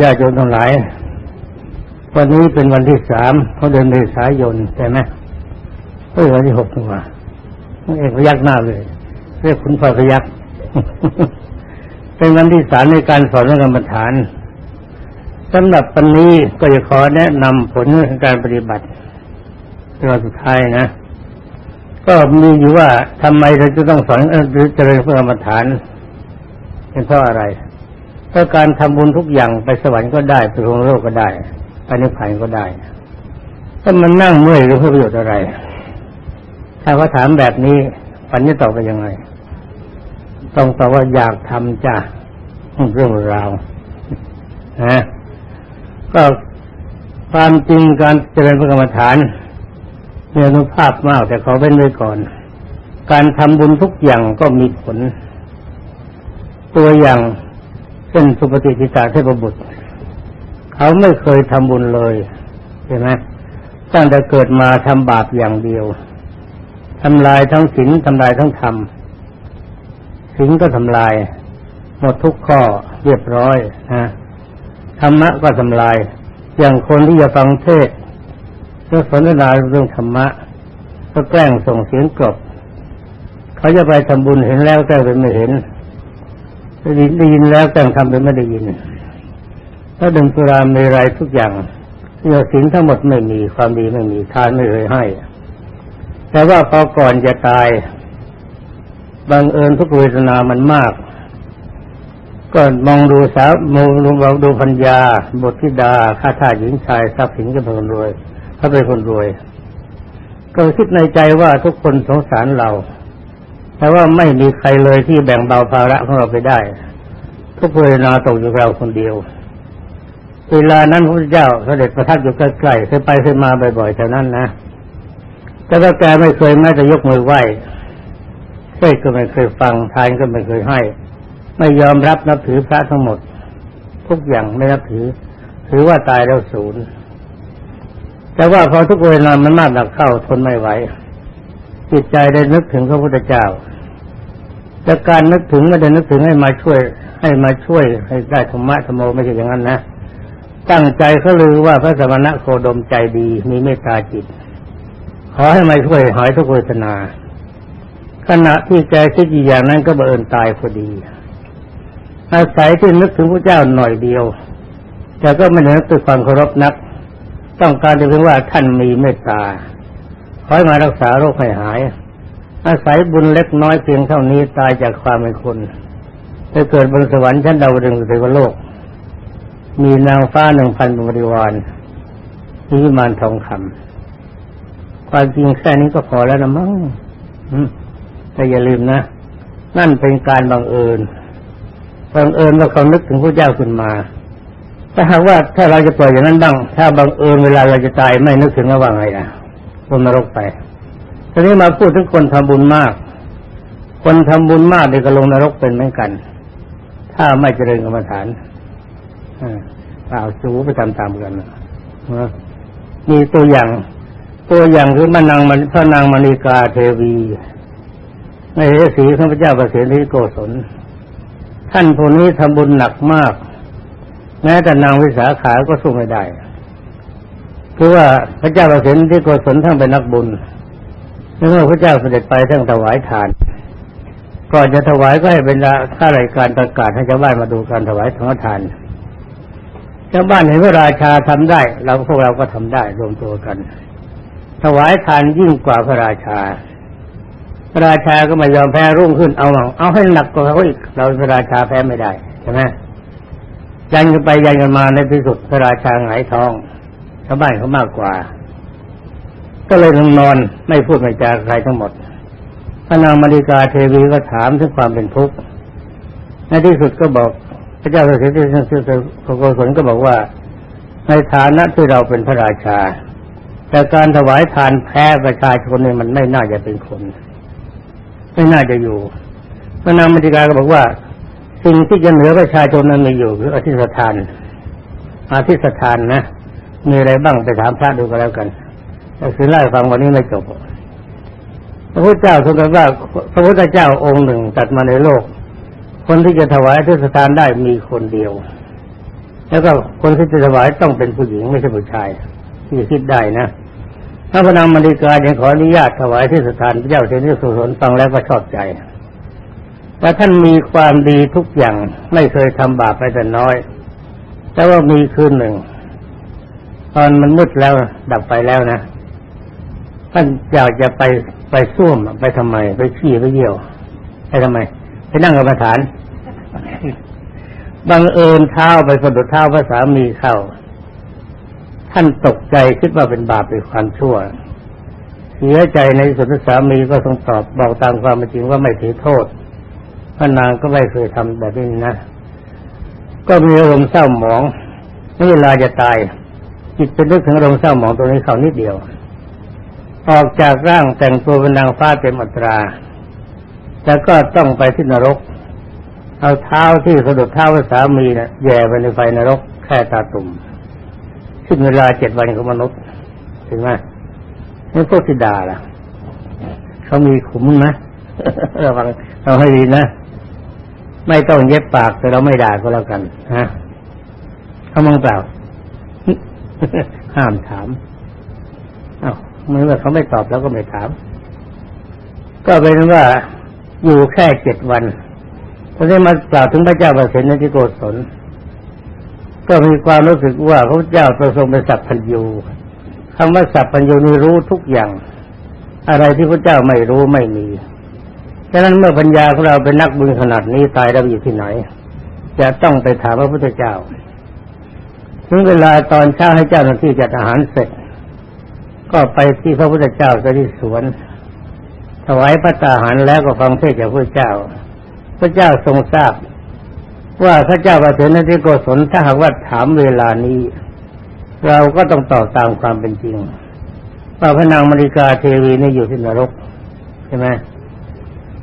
ญาติโยมทั้งหลาย วันนี้เป็นวันที่สามเขาเดือนเมษายนใช่ไหมเฮ้ยวันที่หกนี่ว่าเอกพยักหน้าเลย เรียกคุณพ่อพยักเป็นวันที่สามในการสอนเรื่องกรรมฐานสำหรับวันนี้ก็จะขอแนะนำผลของการปฏิบัติตัวสุดท้ายนะ ก็มีอยู่ว่าทำไมเราจะต้องสอนหรือเจริญพระกรรมฐาน เป็นเพราะอะไร เพราะการทำบุญทุกอย่างไปสวรรค์ก็ได้ไปพรมโลกก็ได้ไปนิพพานก็ได้ ถ้ามันนั่งเมื่อยหรือเพื่อประโยชน์อะไร ถ้าเขาถามแบบนี้ปัญญาตอบไปยังไง ต้องตอบว่าอยากทำจ้ะเรื่องราวนะก็ความจริงการเจริญพระกรรมฐานมีอนุภาพมากแต่ขอเว้นไว้ก่อน การทำบุญทุกอย่างก็มีผล ตัวอย่าง เช่นสุปฏิทิตาเทพบุตร เขาไม่เคยทำบุญเลยใช่ไหมตั้งแต่เกิดมาทำบาปอย่างเดียวทำลายทั้งศีลทำลายทั้งธรรมศีลก็ทำลาย หมดทุกข้อเรียบร้อยนะธรรมะก็ทำลาย อย่างคนที่จะฟังเทศเรื่อสนทนาเรื่องธรรมะก็แกล้งส่งเสียงกรบเขาจะไปทำบุญเห็นแล้วแกล้งเป็นไม่เห็น ได้ยินแล้วแกล้งทำเป็นไม่ได้ยินถ้าดื่มสุราเมรัยทุกอย่างเนื้อสินทั้งหมดไม่มีความดีไม่มีทานไม่เคยให้ แต่ว่าพอก่อนจะตายบังเอิญทุกเวทนามันมาก ก็มองดูสาวมองดูมองดูพัญญาบทธิดาข้าทาสหญิงชายทรัพย์สินก็เป็นคนรวยเขาเป็นคนรวย ก็คิดในใจว่าทุกคนสงสารเรา แต่ว่าไม่มีใครเลยที่แบ่งเบาภาระของเราไปได้ ทุกเวทนาตกอยู่เราคนเดียว เวลานั้นพระเจ้าเสด็จประทับอยู่ใกล้ๆเคยไปเคยมาบ่อยๆแถวนั้นนะแต่ว่าแกไม่เคยแม้แต่ยกมือไหว้เทศก็ไม่เคยฟังทานก็ไม่เคยให้ ไม่ยอมรับนับถือพระทั้งหมด ทุกอย่างไม่นับถือ ถือว่าตายแล้วศูนย์แต่ว่าพอทุกเวลามันมากหนักเข้าทนไม่ไหว จิตใจได้นึกถึงพระพุทธเจ้า แต่การนึกถึงไม่ได้นึกถึงให้มาช่วย ให้มาช่วยให้ได้ธรรมะธรรมโมไม่ใช่อย่างนั้นนะตั้งใจเขาลือว่าพระสมณะโคดมใจดีมีเมตตาจิต ขอให้มาช่วยหายทุกเวทนา ขณะที่แกคิดอย่างนั้นก็บังเอิญตายพอดี อาศัยที่นึกถึงพระเจ้าหน่อยเดียว แต่ก็ไม่ได้นึกด้วความเคารพนัก ต้องการจะเพียงว่าท่านมีเมตตา คอยมารักษาโรคให้หาย อาศัยบุญเล็กน้อยเพียงเท่านี้ตายจากความเป็นคนไปเกิดบนสวรรค์ชั้นดาวดึงสเทวโลก มีนางฟ้าหนึ่งพันบริวารมีวิมานทองคำความจริงแค่นี้ก็พอแล้วนะมั้งแต่อย่าลืมนะ นั่นเป็นการบังเอิญบังเอิญว่าเขานึกถึงพระเจ้าขึ้นมาถ้าหากว่าถ้าเราจะปล่อยอย่างนั้นบ้าง ถ้าบังเอิญเวลาเราจะตายไม่นึกถึงว่าไงล่ะ ลงนรกไปทีนี้มาพูดถึงคนทำบุญมาก คนทำบุญมากเดี๋ยวก็ลงนรกเป็นเหมือนกัน ถ้าไม่เจริญกรรมฐานเปล่าจูไปตามๆกันนะมีตัวอย่าง ตัวอย่างคือมานังมันพระนางมณีกาเทวี ในเอสีข้าพเจ้าประเสริฐที่โกศล ท่านผู้นี้ทำบุญหนักมาก แม้แต่นางวิสาขาก็สู้ไม่ได้ คือว่าพระเจ้าประสิทธิ์ที่โกศลทั้งเป็นนักบุญเมื่อพระเจ้าเสด็จไปทั้งถวายทาน ก่อนจะถวายก็ให้เป็นข้ารายการประกาศให้ชาวบ้านมาดูการถวายของทานชาวบ้านเห็นพระราชาทำได้ เราพวกเราก็ทำได้รวมตัวกัน ถวายทานยิ่งกว่าพระราชา พระราชาก็ไม่ยอมแพ้รุ่งขึ้นเอาเอาให้หนักกว่าเขาอีกเราพระราชาแพ้ไม่ได้ใช่ไหมยันกันไปยันกันมาในที่สุดพระราชาหงายท้อง ชาวบ้านเขามากกว่า ก็เลยลงนอนไม่พูดไม่จาใครทั้งหมดพระนางมาริกาเทวีก็ถามถึงความเป็นทุกข์ในที่สุดก็บอก พระเจ้าเสุริยะพระโกศลก็บอกว่า ในฐานะที่เราเป็นพระราชา แต่การถวายทานแพ้ประชาชนเนี่ยมันไม่น่าจะเป็นคน ไม่น่าจะอยู่พระนางมติกาก็บอกว่า สิ่งที่จะเหนือประชาชนนั้นมีอยู่คืออธิษฐานอธิษฐานนะ มีอะไรบ้างไปถามพระดูก็แล้วกันแต่คือไล่ฟังวันนี้ไม่จบพระพุทธเจ้าทรงตรัสว่าพระพุทธเจ้าองค์หนึ่งตัดมาในโลก คนที่จะถวายอธิษฐานได้มีคนเดียว แล้วก็คนที่จะถวายต้องเป็นผู้หญิงไม่ใช่ผู้ชาย ที่คิดได้นะถ้าพระนางมาริกายังขออนุญาตถวายที่สถานพระเจ้าเทนิสุสนฟังแล้วก็ชอบใจแต่ท่านมีความดีทุกอย่างไม่เคยทำบาปไปแต่น้อย แต่ว่ามีคืนหนึ่ง ตอนมันมืดแล้วดับไปแล้วนะท่านอยากจะไปไปส้วมไปทำไม ไปขี้ไปเยี่ยว ไปทำไม ไปนั่งกรรมฐานบังเอิญเท้าไปสะดุดเท้าพระสามีเข้า ท่านตกใจคิดว่าเป็นบาปเป็นความชั่วเสียใจในสุดสามีก็ทรงตอบบอกตามความจริงว่าไม่ถือโทษพระนางก็ไม่เคยทำแบบนี้นะ ก็มีอารมณ์เศร้าหมองเมื่อเวลาจะตาย จิตเป็นนึกถึงอารมณ์เศร้าหมองตัวนี้เขานิดเดียว ออกจากร่างแต่งตัวเป็นนางฟ้าเต็มอัตราแล้วก็ต้องไปที่นรก เอาเท้าที่สะดุดเท้าสามีนะ่ะแย่ไปในไฟนรกแค่ตาตุ่มซึ่งเวลาเจ็ดวันของมนุษย์ ถึงไหมนี่พวกทิดาล่ะ เขามีขุมนะระวังเอาให้ดีนะ ไม่ต้องเย็บปากแต่เราไม่ด่าก็แล้วกันฮะเขามองเปล่า ห้ามถามเอาเมื่อเขาไม่ตอบแล้วก็ไม่ถาม ก็เป็นว่าอยู่แค่เจ็ดวันพอได้มากล่าวถึงพระเจ้าประสิทธิ์ในที่โกศลก็มีความรู้สึกว่าพระเจ้าประทรงเป็นสัพพัญญูคำว่าสัพพัญญูนี่รู้ทุกอย่าง อะไรที่พระเจ้าไม่รู้ไม่มีฉะนั้นเมื่อปัญญาของเราเป็นนักบุญขนาดนี้ตายเราอยู่ที่ไหน จะต้องไปถามพระพุทธเจ้า ถึงเวลาตอนเช้าให้เจ้าหน้าที่จัดอาหารเสร็จ ก็ไปที่พระพุทธเจ้าที่สวนถวายพระตาหารแล้วก็ฟังเทศจากพระเจ้า พระเจ้าทรงทราบ ว่าพระเจ้าประเสริฐนที่โกศลถ้าหากว่าถามเวลานี้ เราก็ต้องตอบตามความเป็นจริงว่าพระนางมริกาเทวีนี่อยู่ที่นรกใช่ไหม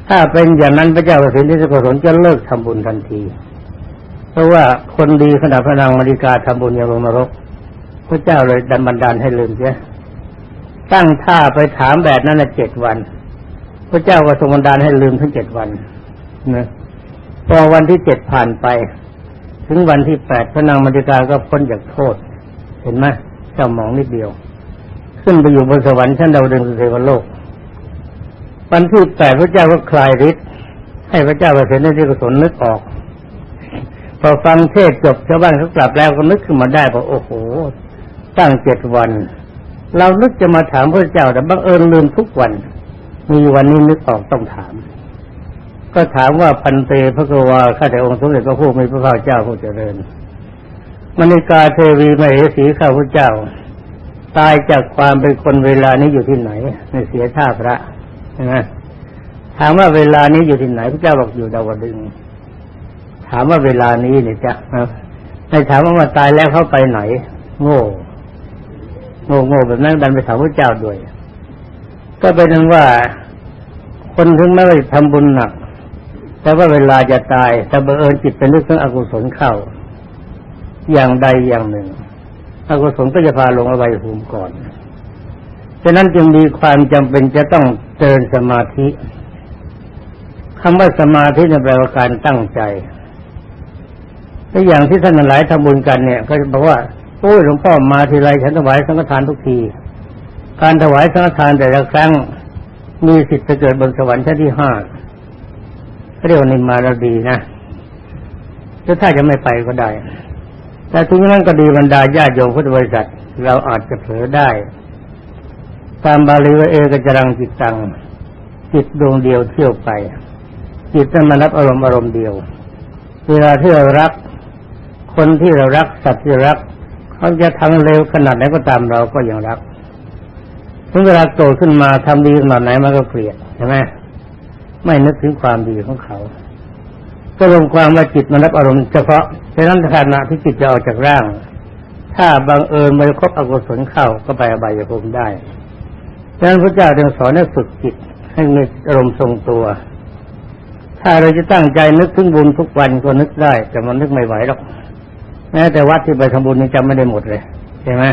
ถ้าเป็นอย่างนั้นพระเจ้าประสิทธิโกศลจะเลิกทำบุญทันที เพราะว่าคนดีขนาดพระนางมริกาทำบุญยังลงนรก พระเจ้าเลยดันบันดาลให้ลืมเสียตั้งท่าไปถามแบบนั้นเจ็ดวัน พระเจ้าก็ทรงบันดาลให้ลืมทั้งเจ็ดวันนะพอวันที่เจ็ดผ่านไป ถึงวันที่แปดพระนางมริกาก็พ้นจากโทษ เห็นไหมเจ้ามองนิดเดียว ขึ้นไปอยู่บนสวรรค์ชั้นดาวดึงสุเทวโลก วันที่แปดพระเจ้าก็คลายฤทธิ์ให้พระเจ้าประเสริฐในที่กุศลนึกออก พอฟังเทศจบชาวบ้านเขากลับแล้วก็นึกขึ้นมาได้ว่าโอ้โห ตั้งเจ็ดวัน เรานึกจะมาถามพระเจ้าแต่บังเอิญลืมทุกวัน มีวันนี้นึกออกต้องถาม ก็ถามว่าพันเตพระกวาข้าแต่องค์สมเด็จพระผู้มีพระภาเจ้าผู้เจริญมณิกาเทวีมเหสีข้าพระเจ้า ตายจากความเป็นคนเวลานี้อยู่ที่ไหนในเสียท่าพระใช่ไหมถามว่าเวลานี้อยู่ที่ไหนพระเจ้าบอกอยู่ดาวดึง ถามว่าเวลานี้เนี่ยจะในถามว่ามาตายแล้วเขาไปไหน โง่ โง่โง่แบบนั้นดันไปถามพระเจ้าด้วย ก็เป็นนั้นว่า คนถึงแม้ว่าทำบุญหนัก แต่ว่าเวลาจะตายแต่บังเอิญจิตเป็นเรื่องอกุศลเข้า อย่างใดอย่างหนึ่งอกุศลก็จะพาลงอวัยภูมิก่อนฉะนั้นจึงมีความจำเป็นจะต้องเจริญสมาธิคำว่าสมาธิในแปลว่าการตั้งใจ ถ้าอย่างที่ท่านหลายทำบุญกันเนี่ย ก็จะบอกว่าโอ้ยหลวงพ่อมาทีไรฉันถวายสังฆทานทุกที การถวายสังฆทานแต่ละครั้งมีสิทธิ์จะเกิดบนสวรรค์ชั้นที่ห้าเรียกว่านิมารดีนะถ้าจะไม่ไปก็ได้ แต่ถึงนั้นก็ดีบรรดาญาติโยมพุทธบริษัท เราอาจจะเผลอได้ ตามบาลีว่าเอกจรังจิตตัง จิตดวงเดียวเที่ยวไป จิตนั้นมารับอารมณ์อารมณ์เดียว เวลาที่เรารัก คนที่เรารักสัตว์ที่รักเขาจะทำเร็วขนาดไหนก็ตามเราก็ยังรักถึงเวลาโตขึ้นมาทำดีขนาดไหนมันก็เกลียดใช่ไหมไม่นึกถึงความดีของเขา ก็ลงความว่าจิตมันรับอารมณ์เฉพาะฉะนั้นขณะที่จิตจะออกจากร่าง ถ้าบังเอิญไปครบอกุศลเข้าก็ไปอบายภูมิได้ดังนั้นพระเจ้าจึงสอนให้ฝึกจิตให้มีอารมณ์ทรงตัว ถ้าเราจะตั้งใจนึกถึงบุญทุกวันก็นึกได้ แต่มันนึกไม่ไหวหรอก แม้แต่วัดที่ไปทำบุญนี่จำไม่ได้หมดเลยใช่ไหม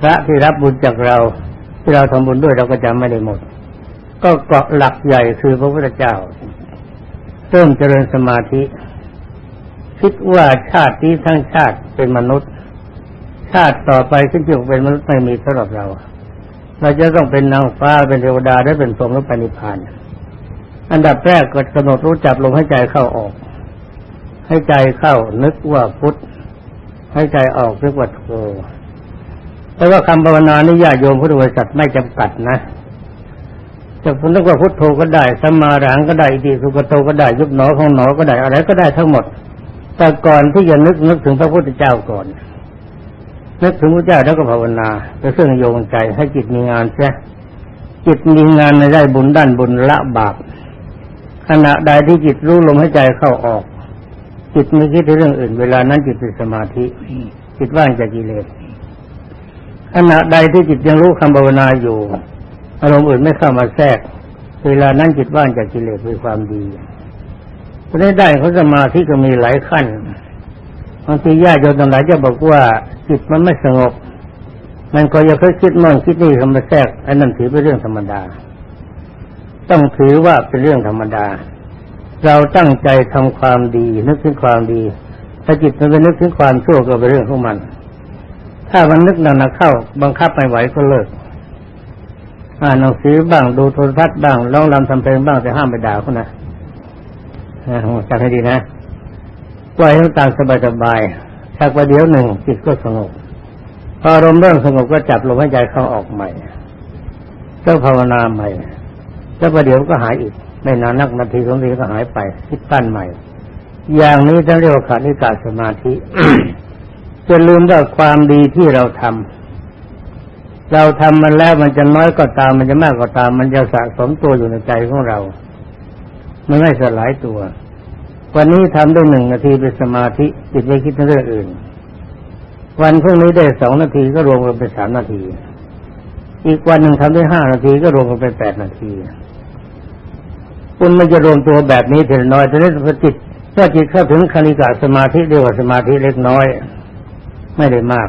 พระที่รับบุญจากเราที่เราทำบุญด้วยเราก็จำไม่ได้หมด ก็เกาะหลักใหญ่คือพระพุทธเจ้า เริ่มเจริญสมาธิ คิดว่าชาตินี้ทั้งชาติเป็นมนุษย์ ชาติต่อไปขึ้นอยู่เป็นมนุษย์ไม่มีสำหรับเรา เราจะต้องเป็นนางฟ้าเป็นเทวดาได้เป็นสมรสปณิพานอันดับแรกก็กำหนดรู้จับลมให้ใจเข้าออก ให้ใจเข้านึกว่าพุทธ ให้ใจออกนึกว่าโทแต่ว่าคำภาวนานี่ญาโยมพุทธบริษัทไม่จำกัดนะจะพูดนึกว่าพุทโธก็ได้สมาหลังก็ได้อิติสุกโตก็ได้ยุบหนอของหนอก็ได้อะไรก็ได้ทั้งหมด แต่ก่อนที่จะนึกนึกถึงพระพุทธเจ้าก่อนนึกถึงพระเจ้าแล้วก็ภาวนาเป็นเครื่องโยงใจให้จิตมีงานเสียจิตมีงานในได้บุญด้านบุญละบาปขณะใดที่จิตรู้ลมให้ใจเข้าออก จิตไม่คิดถึงเรื่องอื่น เวลานั้นจิตเป็นสมาธิ จิตว่างจากกิเลสขณะใดที่จิตยังรู้คำภาวนาอยู่ อารมณ์อื่นไม่เข้ามาแทรก เวลานั้นจิตว่างจากกิเลสเป็นความดีเพราะได้เขาสมาธิก็มีหลายขั้นบางทีญาติโยมต่างหลายจะบอกว่าจิตมันไม่สงบ มันก็ยังเคยคิดมั่งคิดนี่เข้ามาแทรกอันนั้นถือเป็นเรื่องธรรมดา ต้องถือว่าเป็นเรื่องธรรมดา เราตั้งใจทำความดี นึกถึงความดีถ้าจิตมันไปนึกถึงความชั่วก็เป็นเรื่องของมัน ถ้ามันนึกหนักๆเข้า บังคับไม่ไหวก็เลิก อ่านหนังสือบ้างดูโทรทัศน์บ้างร้องรำทำเพลงบ้างแต่ห้ามไปด่าเขานะจำให้ดีนะปล่อยให้ตามสบายๆสักประเดี๋ยวหนึ่งจิตก็สงบพออารมณ์เริ่มสงบก็จับลมหายใจเข้าออกใหม่ก็ภาวนาใหม่แล้วประเดี๋ยวก็หายอีก ไม่นานนักนาทีสองนาทีก็หายไปคิดตั้นใหม่ อย่างนี้ต้องเรียกว่าขาดนิกาสมาธิจะลืมว่าความดีที่เราทำเราทำมันแล้วมันจะน้อยก็ตามมันจะมากก็ตาม มันจะสะสมตัวอยู่ในใจของเรา มันไม่สลายตัว วันนี้ทำได้หนึ่งนาทีเป็นสมาธิจิตไม่คิดเรื่องอื่น วันพรุ่งนี้ได้สองนาทีก็รวมกันเป็นสามนาที อีกวันหนึ่งทำได้ห้านาทีก็รวมกันเป็นแปดนาที คุณมันจะรวมตัวแบบนี้ถึงน้อยแต่นี้จิตถ้าจิตเข้าถึงคณิกาสมาธิเรียกว่าสมาธิเล็กน้อย ไม่ได้มาก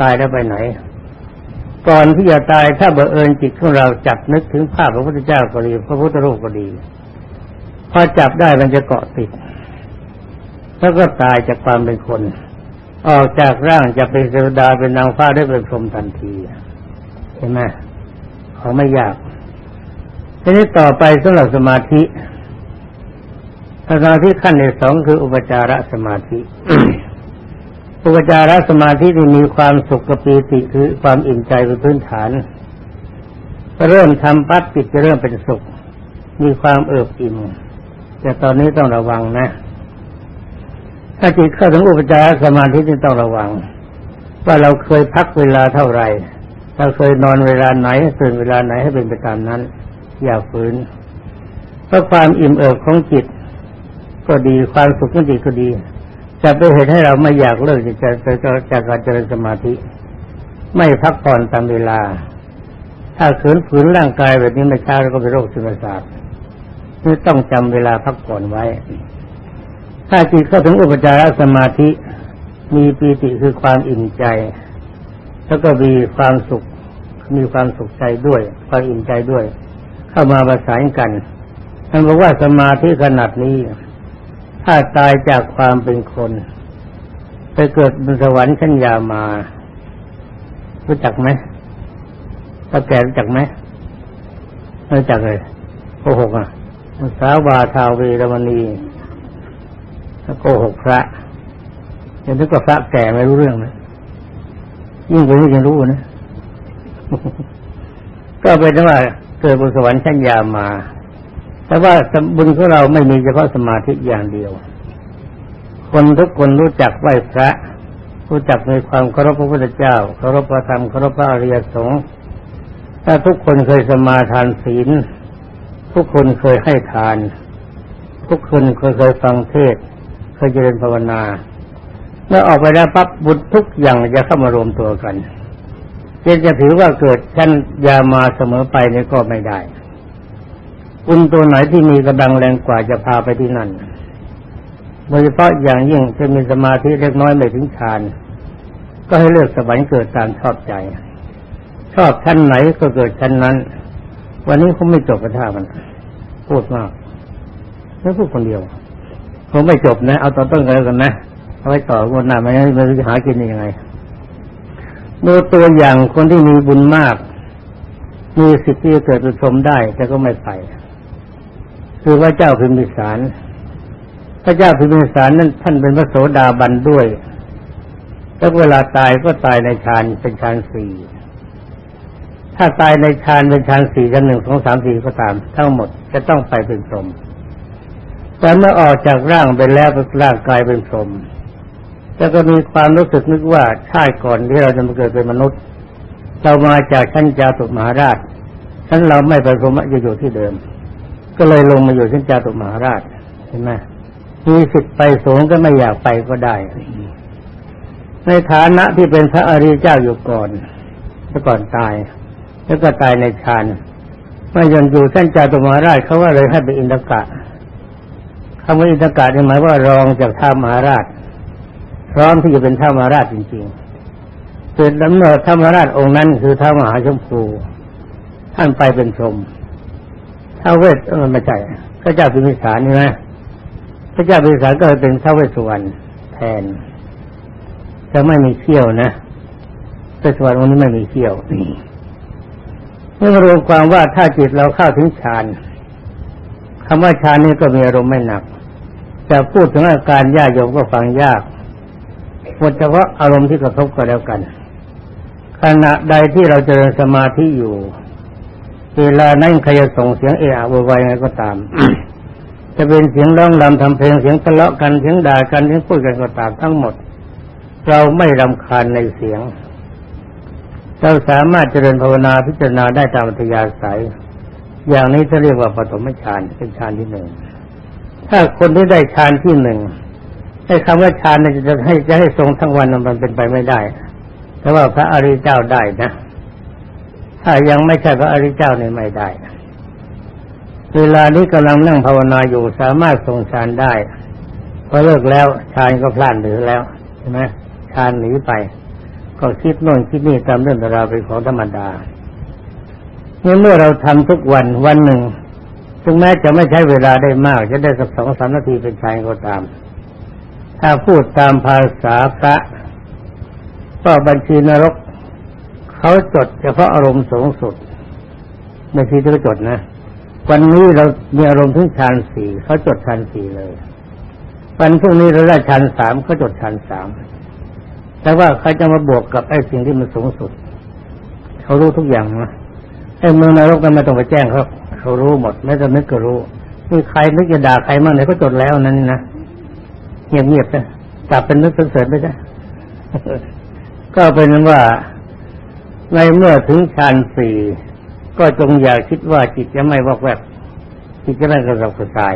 ตายแล้วไปไหน ก่อนที่จะตายถ้าเบอเอิญจิตของเราจับนึกถึงภาพพระพุทธเจ้าก็ดีพระพุทธรูปก็ดีพอจับได้มันจะเกาะติดแล้วก็ตายจากความเป็นคน ออกจากร่างจะเป็นเทวดาเป็นนางฟ้าได้เป็นพรหมทันที เห็นไหมเขาไม่ยาก ทีนี้ต่อไปสำหรับสมาธิสมาธิขั้นที่สองคืออุปจารสมาธิ อุปจารสมาธิที่มีความสุขกับปีติคือความอิ่มใจเป็นพื้นฐานเริ่มทำปั๊บจิตจะเริ่มเป็นสุข มีความเอิบอิ่มแต่ตอนนี้ต้องระวังนะ ถ้าจิตเข้าถึงอุปจารสมาธิที่ต้องระวัง ว่าเราเคยพักเวลาเท่าไหร่เราเคยนอนเวลาไหนตื่นเวลาไหนให้เป็นไปตามนั้น อย่าฝืน เพราะความอิ่มเอิบของจิต ก็ดีความสุขของจิตก็ดี จะเป็นเหตุให้เราไม่อยากเลิกจะจะจากการเจริญสมาธิ ไม่พักผ่อนตามเวลา ถ้าขืนฝืนร่างกายแบบนี้ไม่ช้าเราก็เป็นโรคซึมเศร้าที่ต้องจำเวลาพักผ่อนไว้ ถ้าจิตเข้าถึงอุปจารสมาธิ มีปีติคือความอิ่มใจ แล้วก็มีความสุขมีความสุขใจด้วย ความอิ่มใจด้วย เข้ามาประสานกันท่านบอกว่าสมาธิขนาดนี้ ถ้าตายจากความเป็นคน ไปเกิดบนสวรรค์ชั้นยามา รู้จักไหมถ้าแก่รู้จักไหมรู้จักเลยโกหกอะสาวาทาวีรมณีโกหกพระยังนึกว่าพระแก่ไม่รู้เรื่องนะยิ่งกว่านี้ยังรู้นะก็เป็นว่า เกิดบนสวรรค์ชั้นยามา แต่ว่าบุญของเราไม่มีเฉพาะสมาธิอย่างเดียว คนทุกคนรู้จักไหว้พระ รู้จักในความเคารพพระพุทธเจ้าเคารพพระธรรมเคารพพระอริยสงฆ์ถ้าทุกคนเคยสมาทานศีล ทุกคนเคยให้ทาน ทุกคนเคยเคยฟังเทศ เคยเจริญภาวนาเมื่อออกไปแล้วปั๊บบุญทุกอย่างจะเข้ามารวมตัวกัน จะถือว่าเกิดชั้นยามาเสมอไปนี่ก็ไม่ได้บุญตัวไหนที่มีกำลังแรงกว่าจะพาไปที่นั่นโดยเฉพาะอย่างยิ่งจะมีสมาธิเล็กน้อยไม่ถึงฌานก็ให้เลือกสวรรค์เกิดตามชอบใจ ชอบชั้นไหนก็เกิดชั้นนั้น วันนี้เขาไม่จบกระท่ามัน พูดมากไม่พูดคนเดียวคงไม่จบนะ เอาตอนต้นกันแล้วกันนะเอาไว้ต่อวันหน้าไม่งั้นไม่รู้จะหากินยังไง ดูตัวอย่างคนที่มีบุญมาก มีสิทธิ์ที่จะเกิดเป็นชมได้ แต่ก็ไม่ไป คือพระเจ้าพิมพิสาร พระเจ้าพิมพิสารนั้นท่านเป็นพระโสดาบันด้วยแล้วเวลาตายก็ตายในฌานเป็นฌานสี่ถ้าตายในฌานเป็นฌานสี่กันหนึ่งสองสามสี่ก็ตาม ทั้งหมดจะต้องไปเป็นสมแต่เมื่อออกจากร่างไปแล้วร่างกายเป็นสม แล้วก็มีความรู้สึกนึกว่าชาติก่อนที่เราจะมาเกิดเป็นมนุษย์ เรามาจากชั้นจาตุมหาราชชั้นเราไม่ไปพรหมจะอยู่ที่เดิม ก็เลยลงมาอยู่ชั้นจาตุมหาราชเห็นไหมมีสิทธิ์ไปสูงก็ไม่อยากไปก็ได้ ในฐานะที่เป็นพระอริยเจ้าอยู่ก่อนแล้วก่อนตาย แล้วก็ตายในฌานเมื่อยังอยู่ท่านจาตุมาราชเขาว่าเลยให้ไปอินทกะคำว่าอินทกะนี่หมายว่ารองจากท้ามหาราช พร้อมที่จะเป็นท้ามหาราชจริงๆเกิดดำเนินท้ามหาราชองค์นั้นคือท้ามหาชมพูท่านไปเป็นชมท้าเวทเออไม่ใช่พระเจ้าพิมิสารนี่นะพระเจ้าพิมิสารก็เป็นท้าเวสสุวรรณแทนจะไม่มีเขี้ยวนะแต่สวรรค์วันนี้ไม่มีเขี้ยวเมื่อรวมความว่าถ้าจิตเราเข้าถึงฌานคำว่าฌานนี้ก็มีอารมณ์ไม่หนักจะพูดถึงอาการยากโยมก็ฟังยาก หมดเฉพาะอารมณ์ที่กระทบก็แล้วกัน ขณะใดที่เราเจริญสมาธิอยู่ เวลานั้นใครจะส่งเสียงเอะอะวายไงก็ตาม จะเป็นเสียงร้องรำทำเพลงเสียงทะเลาะกันเสียงด่ากันเสียงพูดกันก็ตามทั้งหมด เราไม่รำคาญในเสียง เราสามารถเจริญภาวนาพิจารณาได้ตามอัธยาศัย อย่างนี้จะเรียกว่าปฐมฌานเป็นฌานที่หนึ่งถ้าคนที่ได้ฌานที่หนึ่ง ไอ้คำว่าฌานจะให้จะให้ทรงทั้งวันมันเป็นไปไม่ได้ แต่ว่าพระอริยเจ้าได้นะ ถ้ายังไม่ใช่พระอริยเจ้าเนี่ยไม่ได้ เวลานี้กำลังนั่งภาวนาอยู่สามารถทรงฌานได้พอเลิกแล้วฌานก็พลาดหรือแล้วใช่ไหมฌานหนีไป ก็คิดโน่นคิดนี่ตามเรื่องราวเป็นของธรรมดาเมื่อเราทำทุกวันวันหนึ่งถึงแม้จะไม่ใช้เวลาได้มาก จะได้สักสองสามนาทีเป็นชายก็ตาม ถ้าพูดตามภาษาพระก็บัญชีนรก เขาจดเฉพาะอารมณ์สูงสุดไม่ใช่ที่เจดนะ วันนี้เรามีอารมณ์ถึงฌานสี่เขาจดฌานสี่เลย วันพรุ่งนี้เราได้ฌานสามเขาจดฌานสามแต่ว่าใครจะมาบวกกับไอ้สิ่งที่มันสูงสุด เขารู้ทุกอย่างนะไอ้เมืองนรกนั้นไม่ต้องไปแจ้งเขาเขารู้หมดไม่ต้องนึกก็รู้มีใครนึกจะด่าใครมั่งเนี่ยเขาจดแล้วนั้นนะ เงียบๆนะจับเป็นนึกเสริญไปจ้ะก็เป็นว่าในเมื่อถึงฌานสี่ก็จงอย่าคิดว่าจิตจะไม่วอกแวกจิตจะไม่กระสับกระส่าย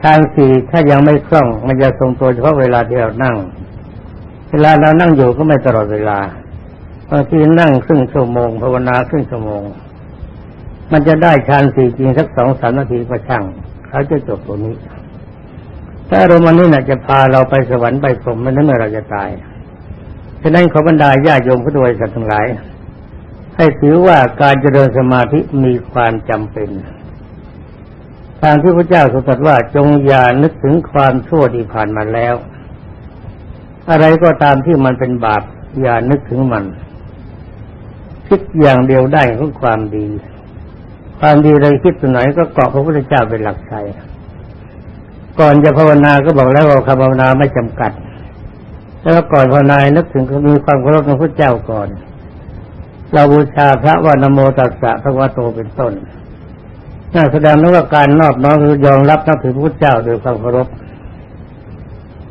ฌานสี่ถ้ายังไม่คล่อง มันจะทรงตัวเฉพาะเวลาที่เรานั่ง เวลาเรานั่งอยู่ก็ไม่ตลอดเวลาบางทีนั่งครึ่งชั่วโมงภาวนาครึ่งชั่วโมง มันจะได้ฌานสี่จริงสักสองสามนาทีก็ช่าง เขาจะจบตัวนี้ ถ้าอารมณ์นี้น่ะจะพาเราไปสวรรค์ไปพรหมม่นั้นเมื่อเราจะตายฉะนั้นขอบรรดาญาโยมผู้ดวยสัตว์ทั้งหลาย ให้ถือว่าการเจริญสมาธิมีความจำเป็น ทางที่พระเจ้าทรงตรัสว่าจงอย่านึกถึงความชั่วที่ผ่านมาแล้ว อะไรก็ตามที่มันเป็นบาปอย่านึกถึงมันคิดอย่างเดียวได้คือความดี ความดีเลยคิดตัวไหนก็เกาะพระพุทธเจ้าเป็นหลักใจ ก่อนจะภาวนาก็บอกแล้วว่าคำภาวนาไม่จำกัด แล้วก่อนภาวนานึกถึงมีความเคารพในพระเจ้าก่อน เราบูชาพระว่านโมตัสสะพระวะโตเป็นต้นน่าแสดงว่าการนอบน้อมคือยอมรับนับถือพระเจ้าโดยความเคารพ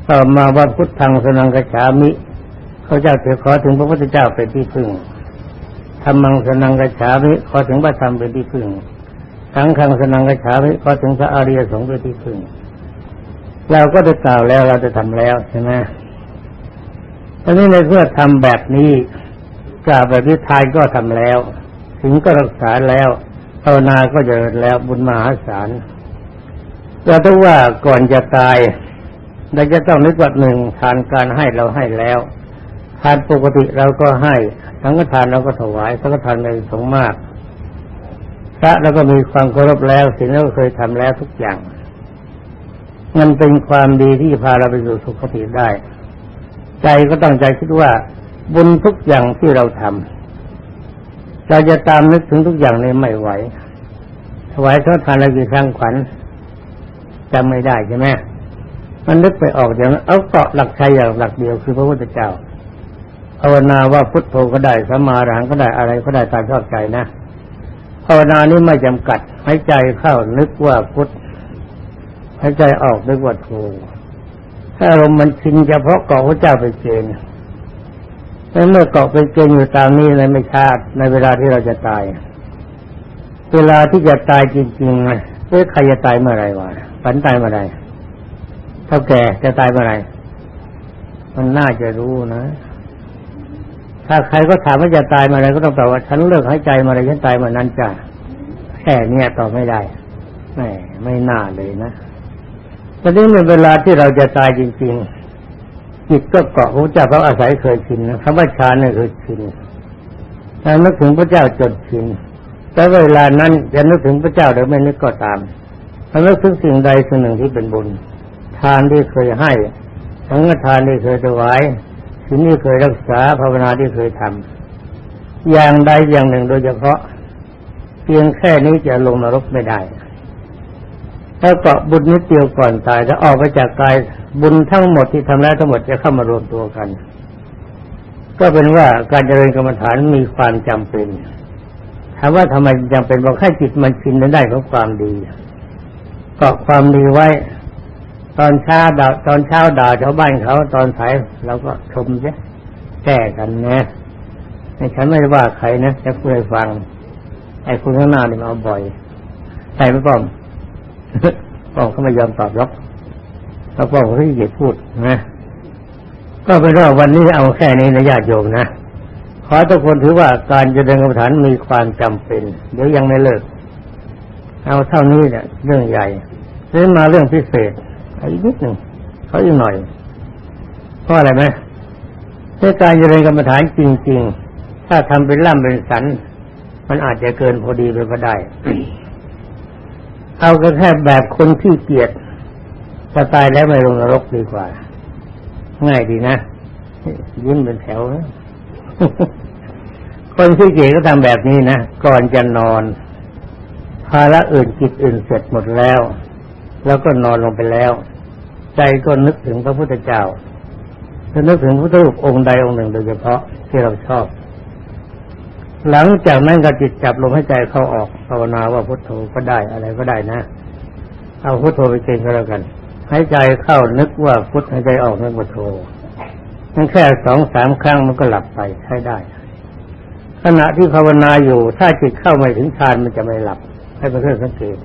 ต่อมาว่าพุทธังสนังกฉามิ เขาเจ้าเถอขอถึงพระพุทธเจ้าเป็นที่พึ่งธรรมังสนังกฉามิขอถึงพระธรรมเป็นที่พึ่ง สังฆังสนังกฉามิขอถึงพระอริยสงฆ์เป็นที่พึ่ง เราก็ได้กล่าวแล้วเราจะทำแล้วใช่ไหมตอนนี้ในเมื่อทำแบบนี้กล่าวแบบนี้ทายก็ทำแล้ว ถึงก็รักษาแล้วภาวนาก็เจริญแล้วบุญมหาศาลเราต้องว่าก่อนจะตายเราจะต้องนึกว่าหนึ่งทานการให้เราให้แล้วทานปกติเราก็ให้สังฆทานเราก็ถวายสังฆทานในสงมากพระเราก็มีความเคารพแล้วสิ่งที่เราเคยทำแล้วทุกอย่าง มันเป็นความดีที่พาเราไปสู่สุคติได้ ใจก็ตั้งใจคิดว่า บุญทุกอย่างที่เราทำเราจะตามนึกถึงทุกอย่างนี้ไม่ไหวถวายทอดทานอะไรกี่ครั้งขวัญจำไม่ได้ใช่ไหมมันนึกไปออกอย่างนั้นเอาเกาะหลักใจอย่างหลักเดียวคือพระพุทธเจ้าภาวนาว่าพุทโธก็ได้สัมมาหลังก็ได้อะไรก็ได้ตามชอบใจนะภาวนานี้ไม่จำกัดหายใจเข้านึกว่าพุท หายใจออกนึกว่าโธถ้าอารมมันชินเฉพาะเกาะพระเจ้าไปเกณฑ์เมื่อเกาะไปเกณฑ์อยู่ตามนี้เลยไม่ชาติในเวลาที่เราจะตาย เวลาที่จะตายจริงๆเอ๊ะใครจะตายเมื่อไรวะฝันตายเมื่อไรเท่าแก่จะตายเมื่อไรมันน่าจะรู้นะ ถ้าใครก็ถามว่าจะตายเมื่อไรก็ต้องตอบว่าฉันเลิกหายใจเมื่อไรฉันตายเมื่อนั้นจ้ะแค่เนี้ยตอบไม่ได้ไม่ไม่น่าเลยนะ ตอนนี้ในเวลาที่เราจะตายจริง ๆ จิตก็เกาะพระเจ้าพระอาศัยเคยชินนะคำว่าฌานนี่คือชินถ้านึกถึงพระเจ้าจดชิน แต่เวลานั้นจะนึกถึงพระเจ้าหรือไม่นึกก็ตามถ้านึกถึงสิ่งใดสิ่งหนึ่งที่เป็นบุญ ทานที่เคยให้สังฆทานที่เคยถวายสิ่งที่เคยรักษาภาวนาที่เคยทำอย่างใดอย่างหนึ่งโดยเฉพาะ เพียงแค่นี้จะลงนรกไม่ได้ ถ้าเกาะบุญนิดเดียวก่อนตายถ้าออกไปจากกายบุญทั้งหมดที่ทำแล้วทั้งหมดจะเข้ามารวมตัวกัน ก็เป็นว่าการเจริญกรรมฐานมีความจำเป็นถามว่าทำไมจำเป็นบอกให้จิตมันชินได้ของความดีเกาะความดีไว้ ตอนเช้าด่าตอนเช้าด่าชาวบ้านเขาตอนสายเราก็ชมใช่แก้กันนะในฉันไม่ได้ว่าใครนะจะคุยฟังไอ้คุณข้างหน้านี่มาบ่อยใช่ไหมป้อม ป้องเขาไม่ยอมตอบรับแล้วป้องเขาที่เกียพูดนะก็เป็นว่าวันนี้เอาแค่นี้นะญาติโยมนะขอทุกคนถือว่าการจะเดินกรรมฐานมีความจำเป็น เดี๋ยวยังไม่เลิก เอาเท่านี้เนี่ยเรื่องใหญ่เรื่องมาเรื่องพิเศษอีกนิดหนึ่งเขาอีกหน่อยเพราะอะไรไหมในการเจริญกรรมฐานจริง ๆ ถ้าทำเป็นล่ำเป็นสัน มันอาจจะเกินพอดีไปก็ได้ เอาก็แค่แบบคนที่เกียจจะตายแล้วไม่ลงนรกดีกว่า ง่ายดีนะยิ้มเป็นแถวนะคนที่เกียจก็ทำแบบนี้นะ ก่อนจะนอนภาระอื่นกิจอื่นเสร็จหมดแล้ว แล้วก็นอนลงไปแล้ว ใจก็นึกถึงพระพุทธเจ้านึกถึงพระพุทธรูปองค์ใดองค์หนึ่งโดยเฉพาะที่เราชอบ หลังจากนั้นก็จิตจับลมให้ใจเข้าออกภาวนาว่าพุทโธก็ได้อะไรก็ได้นะ เอาพุทโธไปเก่งก็แล้วกันหายใจเข้านึกว่าพุทหายใจออกนึกพุทโธนั่นแค่สองสามครั้งมันก็หลับไปใช้ได้ ขณะที่ภาวนาอยู่ ถ้าจิตเข้าไม่ถึงฌานมันจะไม่หลับ ให้เป็นเรื่องสังเกต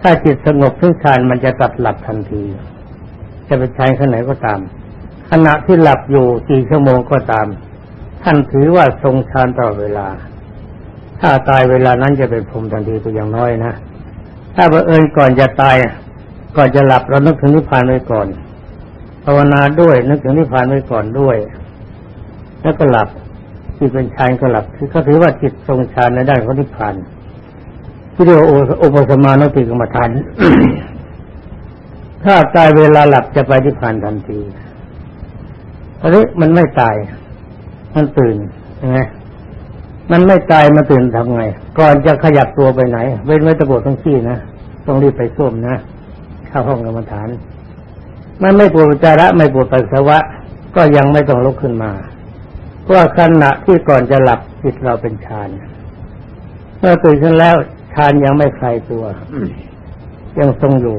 ถ้าจิตสงบถึงฌานมันจะตัดหลับทันที จะเป็นฌานขนาดไหนก็ตาม ขณะที่หลับอยู่กี่ชั่วโมงก็ตาม ท่านถือว่าทรงฌานตลอดเวลา ถ้าตายเวลานั้นจะเป็นพรมทันทีตัวอย่างน้อยนะ ถ้าบังเอิญก่อนจะตาย ก่อนจะหลับเรานึกถึงนิพพานไว้ก่อน ภาวนาด้วยนึกถึงนิพพานไว้ก่อนด้วย แล้วก็หลับจิตเป็นฌานก็หลับ คือเขาถือว่าจิตทรงฌานในด้านของนิพพานที่เรียกว่าโอปสมานติกรรมฐานถ้าตายเวลาหลับจะไปนิพพานทันทีอันนี้มันไม่ตาย มันตื่นใช่ไหมมันไม่ตายมาตื่นทำไง ก่อนจะขยับตัวไปไหน เว้นไว้ตะโกนทั้งที่นะ ต้องรีบไปส้วมนะ เข้าห้องกรรมฐาน มันไม่ปวดจาระไม่ปวดปัสสาวะ ก็ยังไม่ต้องลุกขึ้นมาเพราะขณะที่ก่อนจะหลับจิตเราเป็นฌาน เมื่อตื่นขึ้นแล้วฌานยังไม่คลายตัว ยังทรงอยู่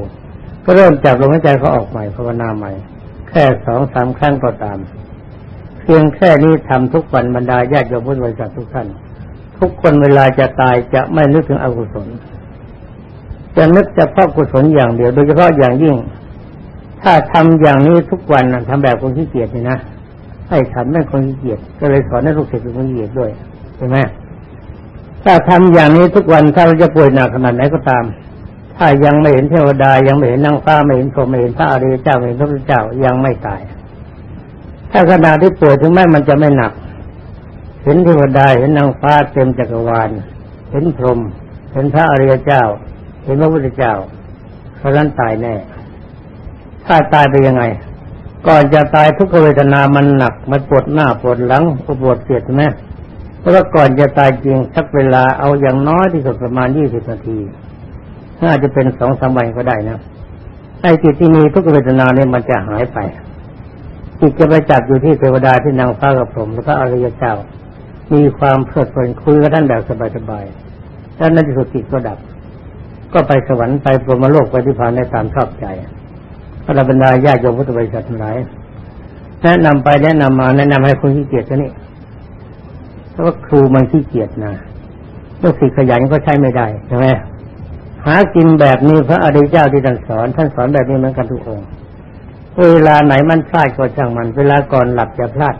ก็เริ่มจับลมหายใจเขาออกใหม่ภาวนาใหม่ แค่สองสามครั้งก็ตาม พียงแค่นี้ทำทุกวันบรรดาญาติโยมพุทธบริษัททุกท่าน ทุกคนเวลาจะตายจะไม่นึกถึงอกุศล จะนึกเฉพาะกุศลอย่างเดียว โดยเฉพาะอย่างยิ่ง ถ้าทำอย่างนี้ทุกวันทำแบบคนขี้เกียจนี่นะให้ฉันไม่คนขี้เกียจก็เลยสอนให้ลูกศิษย์เป็นคนขี้เกียจด้วยใช่ไหมถ้าทำอย่างนี้ทุกวันถ้าเราจะป่วยหนักขนาดไหนก็ตาม ถ้ายังไม่เห็นเทวดายังไม่เห็นนางฟ้าไม่เห็นพรหมไม่เห็นพระอริยเจ้าไม่เห็นพระพุทธเจ้ายังไม่ตาย ถ้าขณะที่ป่วยถึงแม้มันจะไม่หนัก เห็นเทวดาเห็นนางฟ้าเต็มจักรวาล เห็นพรหมเห็นพระอริยเจ้า เห็นพระพุทธเจ้าเพราะนั้นตายแน่ ถ้าตายไปยังไง ก่อนจะตายทุกขเวทนามันหนัก มันปวดหน้าปวดหลังปวดเสียดใช่ไหมเพราะว่าก่อนจะตายจริงสักเวลาเอาอย่างน้อยที่สุดประมาณยี่สิบนาทีน่าจะเป็นสองสามวันก็ได้นะไอ้จิตที่มีทุกขเวทนาเนี่ยมันจะหายไป จิตจะไปจับอยู่ที่เทวดาที่นางฟ้ากับผมแล้วก็อริยเจ้า มีความเพลิดเพลินคุยกับท่านแบบสบายๆแล้วนั่นที่สุดจิตก็ดับ ก็ไปสวรรค์ไปพรหมโลกไปที่พานในตามชอบใจพระบรรดาญาโยมพุทธบริษัททั้งหลายแนะนำไปแนะนำมาแนะนำให้คนขี้เกียจกันนี่เพราะว่าครูมันขี้เกียจนะลูกศิษย์ขยันก็ใช้ไม่ได้ใช่ไหมหากินแบบนี้พระอริยเจ้าที่ท่านสอน ท่านสอนแบบนี้เหมือนกันทุกองค์ เวลาไหนมันพลาดก็ช่างมัน เวลาก่อนหลับจะพลาด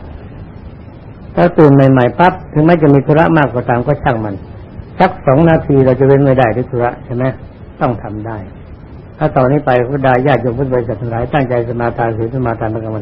ถ้าตื่นใหม่ๆปั๊บถึงแม้จะมีธุระมากก็ตามก็ช่างมัน สักสองนาทีเราจะเว้นไม่ได้ด้วยธุระใช่ไหมต้องทำได้ ถ้าต่อนนี้ไปพระดาญาติโยมพุทธบริษัททั้งหลายตั้งใจสมาทานศีลสมาทานพระกรรม